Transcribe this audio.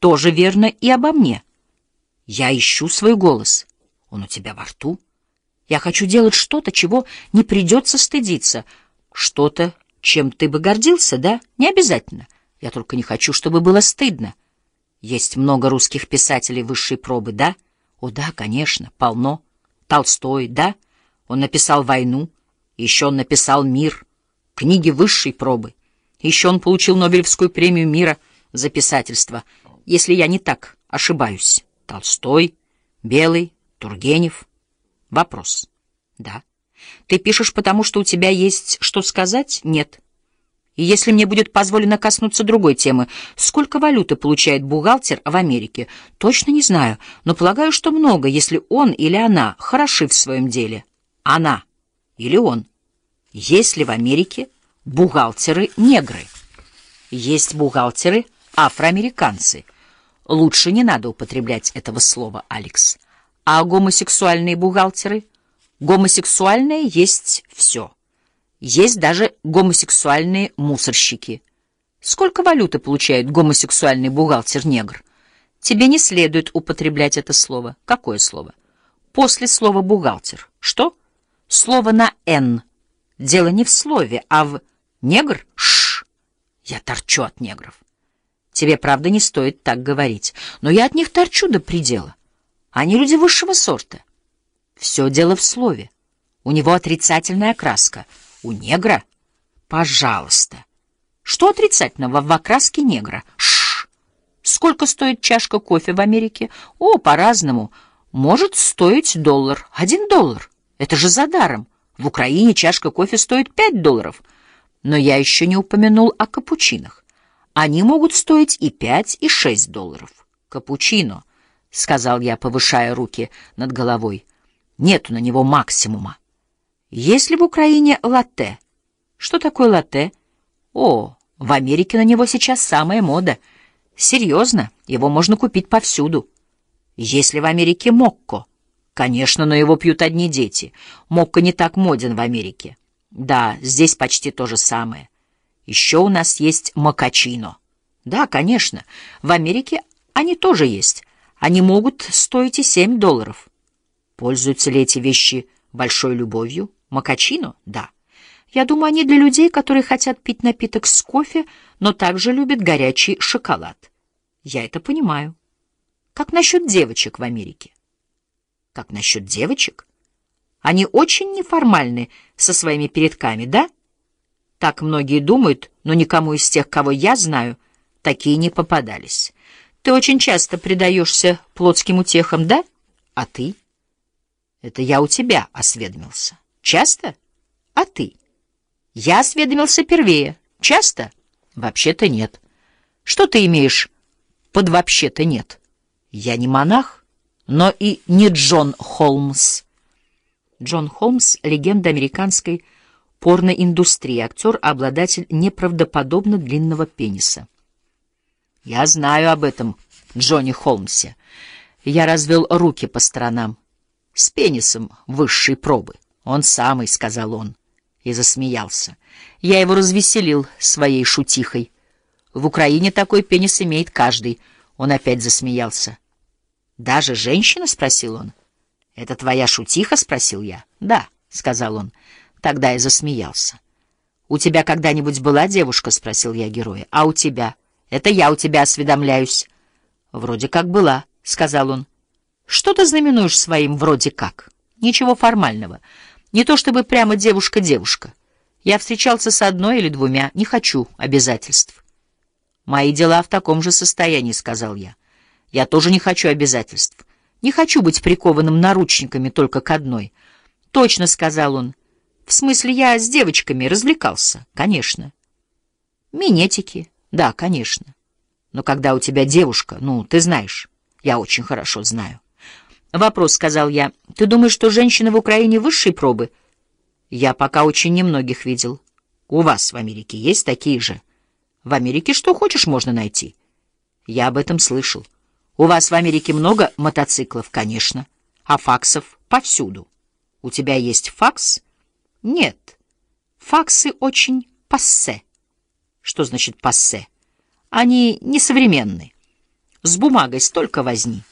тоже верно и обо мне. Я ищу свой голос. Он у тебя во рту. Я хочу делать что-то, чего не придется стыдиться. Что-то, чем ты бы гордился, да? Не обязательно. Я только не хочу, чтобы было стыдно. Есть много русских писателей высшей пробы, да? О, да, конечно, полно. Толстой, да? Он написал «Войну», еще он написал «Мир», книги высшей пробы. Еще он получил Нобелевскую премию мира за писательство, если я не так ошибаюсь. Толстой, Белый, Тургенев. Вопрос. Да. Ты пишешь, потому что у тебя есть что сказать? Нет. И если мне будет позволено коснуться другой темы, сколько валюты получает бухгалтер в Америке? Точно не знаю, но полагаю, что много, если он или она хороши в своем деле. Она или он. Есть ли в Америке бухгалтеры-негры? Есть бухгалтеры-афроамериканцы. Лучше не надо употреблять этого слова, Алекс. А гомосексуальные бухгалтеры? Гомосексуальное есть все. Есть даже гомосексуальные мусорщики. Сколько валюты получает гомосексуальный бухгалтер-негр? Тебе не следует употреблять это слово. Какое слово? После слова «бухгалтер». Что? Слово на «н». Дело не в слове, а в «негр» — «ш». Я торчу от негров. Тебе, правда, не стоит так говорить, но я от них торчу до предела. Они люди высшего сорта. Все дело в слове. У него отрицательная окраска — у негра? Пожалуйста. Что отрицательного в окраске негра? Шш. Сколько стоит чашка кофе в Америке? О, по-разному. Может стоить доллар. Один доллар. Это же за даром. В Украине чашка кофе стоит пять долларов. Но я еще не упомянул о капучинах. Они могут стоить и пять, и шесть долларов. Капучино, — сказал я, повышая руки над головой. Нету на него максимума. Есть ли в Украине латте? Что такое латте? О, в Америке на него сейчас самая мода. Серьезно, его можно купить повсюду. Есть ли в Америке мокко? Конечно, но его пьют одни дети. Мокко не так моден в Америке. Да, здесь почти то же самое. Еще у нас есть макачино. Да, конечно, в Америке они тоже есть. Они могут стоить и семь долларов. Пользуются ли эти вещи большой любовью? Макачино? Да. Я думаю, они для людей, которые хотят пить напиток с кофе, но также любят горячий шоколад. Я это понимаю. Как насчет девочек в Америке? Как насчет девочек? Они очень неформальны со своими передками, да? Так многие думают, но никому из тех, кого я знаю, такие не попадались. Ты очень часто предаешься плотским утехам, да? А ты? Это я у тебя осведомился. Часто? А ты? Я осведомился первее. Часто? Вообще-то нет. Что ты имеешь под «вообще-то нет»? Я не монах, но и не Джон Холмс. Джон Холмс — легенда американской порноиндустрии, актер, обладатель неправдоподобно длинного пениса. Я знаю об этом Джонни Холмсе. Я развел руки по сторонам. С пенисом высшей пробы. «Он самый», — сказал он, и засмеялся. Я его развеселил своей шутихой. В Украине такой пенис имеет каждый. Он опять засмеялся. «Даже женщина?» — спросил он. «Это твоя шутиха?» — спросил я. «Да», — сказал он. Тогда я засмеялся. «У тебя когда-нибудь была девушка?» — спросил я героя. «А у тебя?» «Это я у тебя осведомляюсь». «Вроде как была», — сказал он. «Что ты знаменуешь своим «вроде как»?» «Ничего формального». Не то чтобы прямо девушка-девушка. Я встречался с одной или двумя, не хочу обязательств. «Мои дела в таком же состоянии», — сказал я. «Я тоже не хочу обязательств. Не хочу быть прикованным наручниками только к одной». «Точно», — сказал он. «В смысле, я с девочками развлекался, конечно». «Минетики, да, конечно. Но когда у тебя девушка, ну, ты знаешь, я очень хорошо знаю». «Вопрос», — сказал я. «Ты думаешь, что женщины в Украине высшей пробы?» «Я пока очень немногих видел. У вас в Америке есть такие же?» «В Америке что хочешь можно найти». «Я об этом слышал. У вас в Америке много мотоциклов, конечно, а факсов повсюду. У тебя есть факс?» «Нет. Факсы очень пассе». «Что значит пассе?» «Они несовременны». С бумагой столько возни.